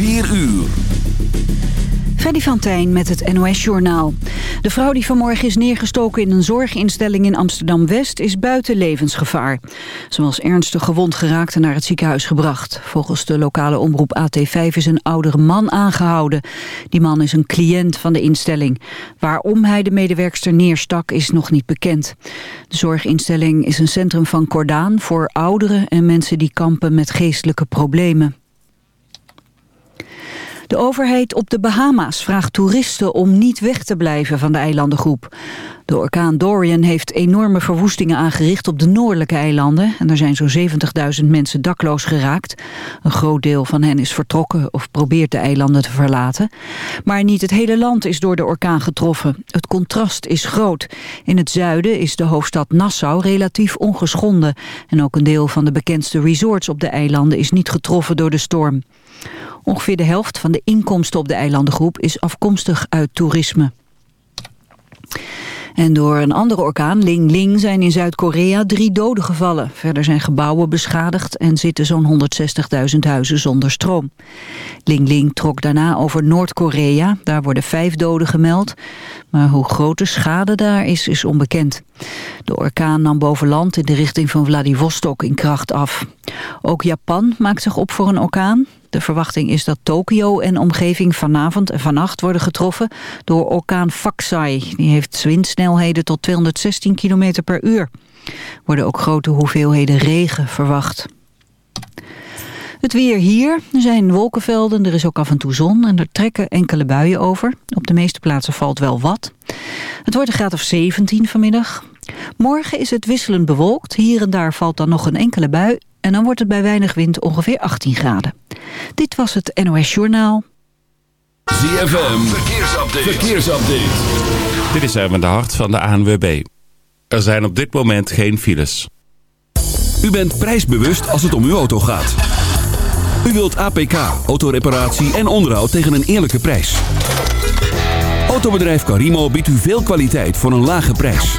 4 uur. Freddy van Tijn met het NOS-journaal. De vrouw die vanmorgen is neergestoken in een zorginstelling in Amsterdam-West is buiten levensgevaar. Ze was ernstig gewond geraakt en naar het ziekenhuis gebracht. Volgens de lokale omroep AT5 is een oudere man aangehouden. Die man is een cliënt van de instelling. Waarom hij de medewerkster neerstak is nog niet bekend. De zorginstelling is een centrum van Cordaan voor ouderen en mensen die kampen met geestelijke problemen. De overheid op de Bahama's vraagt toeristen om niet weg te blijven van de eilandengroep. De orkaan Dorian heeft enorme verwoestingen aangericht op de noordelijke eilanden. En er zijn zo'n 70.000 mensen dakloos geraakt. Een groot deel van hen is vertrokken of probeert de eilanden te verlaten. Maar niet het hele land is door de orkaan getroffen. Het contrast is groot. In het zuiden is de hoofdstad Nassau relatief ongeschonden. En ook een deel van de bekendste resorts op de eilanden is niet getroffen door de storm. Ongeveer de helft van de inkomsten op de eilandengroep is afkomstig uit toerisme. En door een andere orkaan, Ling Ling, zijn in Zuid-Korea drie doden gevallen. Verder zijn gebouwen beschadigd en zitten zo'n 160.000 huizen zonder stroom. Ling Ling trok daarna over Noord-Korea. Daar worden vijf doden gemeld. Maar hoe groot de schade daar is, is onbekend. De orkaan nam boven land in de richting van Vladivostok in kracht af. Ook Japan maakt zich op voor een orkaan. De verwachting is dat Tokio en omgeving vanavond en vannacht worden getroffen door orkaan Faxai. Die heeft windsnelheden tot 216 km per uur. Worden ook grote hoeveelheden regen verwacht. Het weer hier. Er zijn wolkenvelden, er is ook af en toe zon en er trekken enkele buien over. Op de meeste plaatsen valt wel wat. Het wordt een graad of 17 vanmiddag. Morgen is het wisselend bewolkt. Hier en daar valt dan nog een enkele bui. En dan wordt het bij weinig wind ongeveer 18 graden. Dit was het NOS Journaal. ZFM, verkeersupdate. verkeersupdate. Dit is even de hart van de ANWB. Er zijn op dit moment geen files. U bent prijsbewust als het om uw auto gaat. U wilt APK, autoreparatie en onderhoud tegen een eerlijke prijs. Autobedrijf Carimo biedt u veel kwaliteit voor een lage prijs.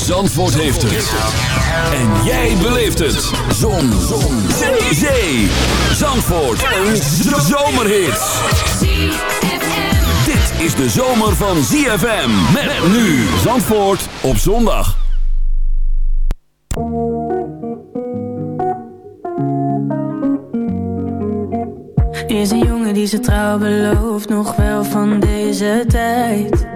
Zandvoort heeft het. En jij beleeft het. Zon. Zon. Zee. Zandvoort. Een zomerhit. Dit is de zomer van ZFM. Met nu Zandvoort op zondag. Is een jongen die zijn trouw belooft, nog wel van deze tijd.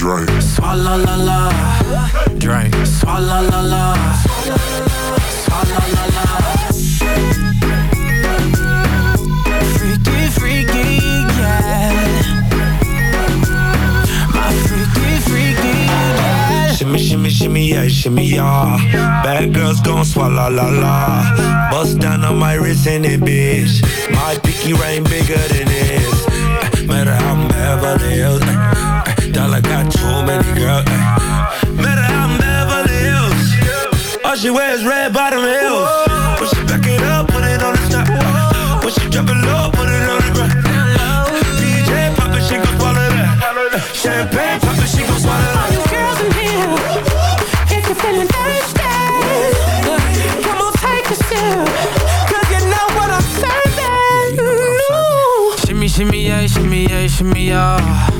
Drink. Swalla la la. Drink, swalla la la. Swalla la la. Freaky, freaky, yeah. My freaky, freaky, yeah. Shimmy, shimmy, shimmy, yeah, shimmy, yeah. Bad girls gon' swallow la la. Bust down on my wrist and it, bitch. My pinky ring bigger than this. Uh, Matter how I'm Beverly Hills. uh, Dollar got too many girls. uh. Matter how I'm Beverly Hills. All she wears red bottom heels. When she back it up, put it on the top. When she drop it low, put it on the ground. DJ pop it, she gon' swallow that. Champagne pop it, she gon' swallow that. All you girls in here, if you're feeling thirsty, come on, take a sip, 'cause you know what I'm serving. Ooh. Shimmy, shimmy, yeah, shimmy, yeah, shimmy, yeah.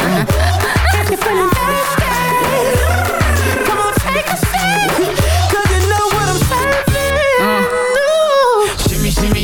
if you're feeling thirsty, come on, take a seat. 'Cause you know what I'm serving. Uh. Ooh. Shimmy, shimmy,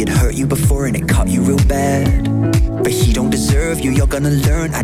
it hurt you before and it caught you real bad. But he don't deserve you, you're gonna learn. I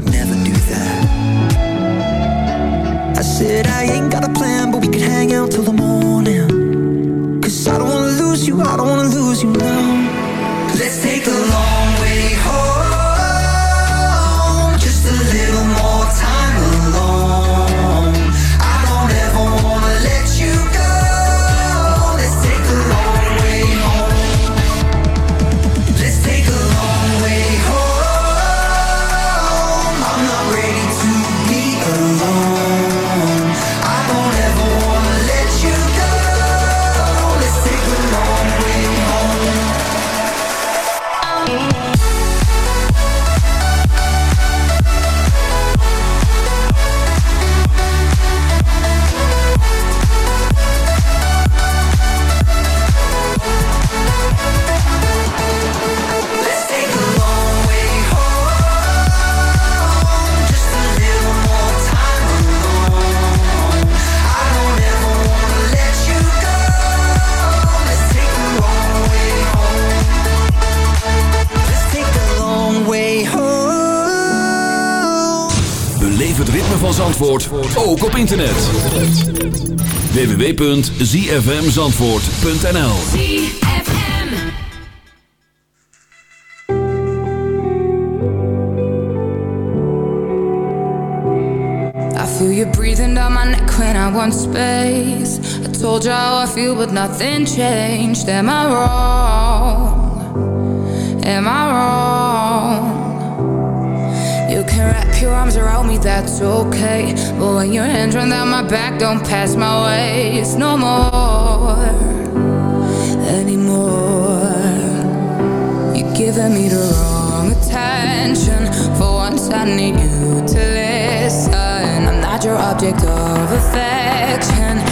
ook op internet. www.zfmzandvoort.nl I feel you breathing down my neck when I want space I told you how I feel but nothing changed Am I wrong? arms around me, that's okay. But when your hands run down my back, don't pass my way. It's no more anymore. You're giving me the wrong attention. For once, I need you to listen. I'm not your object of affection.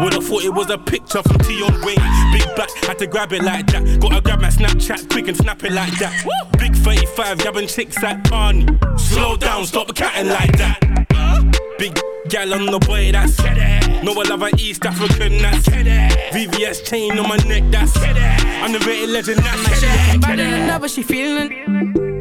Would've thought it was a picture from Tion Wayne. Big back, had to grab it like that. Gotta grab my Snapchat quick and snap it like that. Big 35, grabbing chicks at Barney. Slow down, stop catting like that. Big gal on the boy, that's No, I love an East African, that's VVS chain on my neck, that's Underrated legend, that's looking better than ever, she feeling.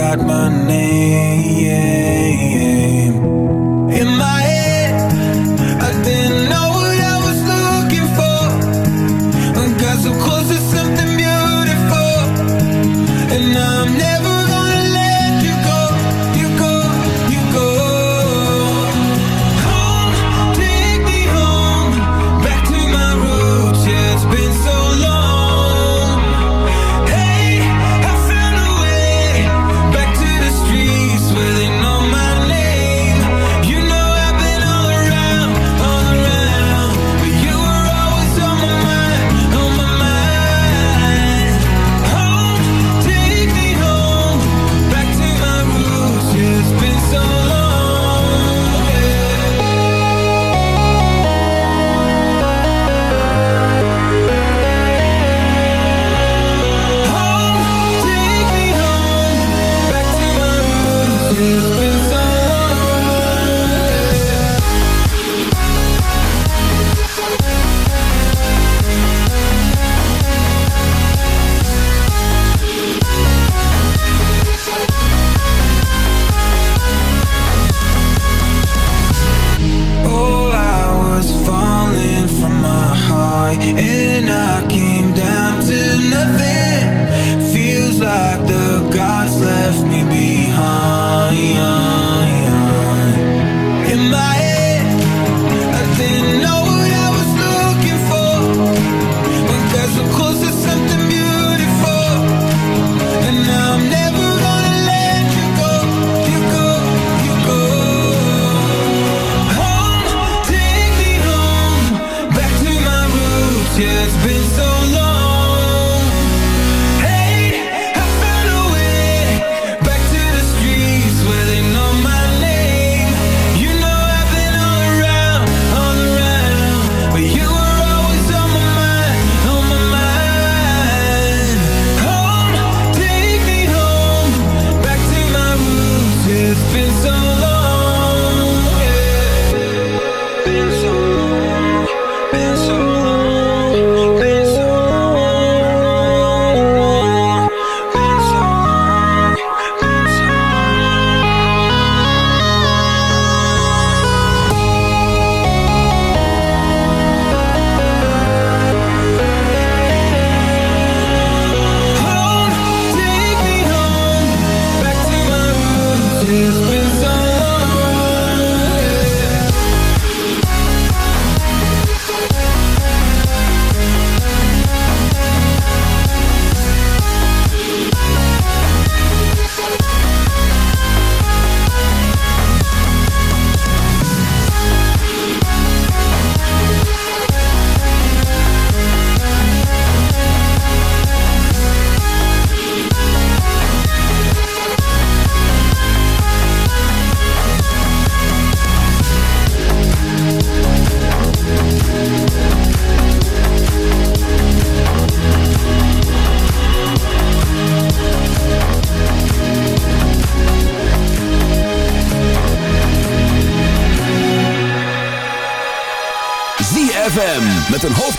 Forgot my name. In my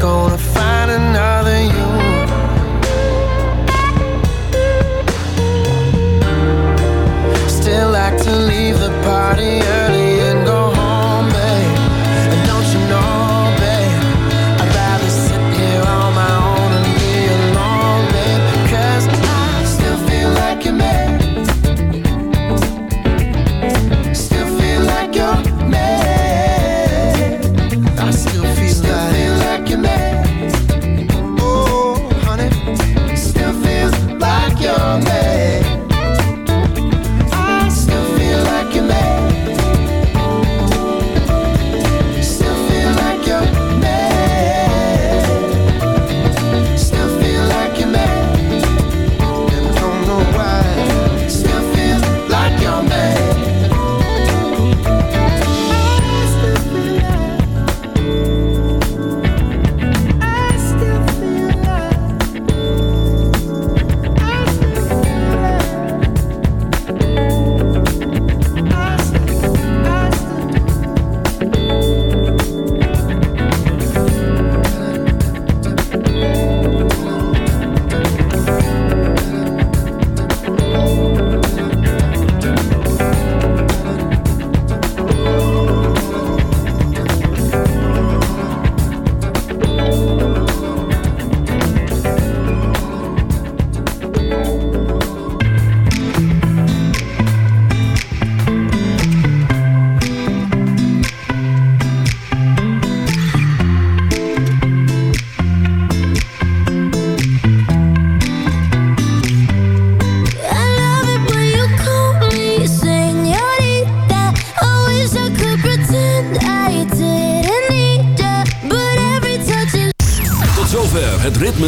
go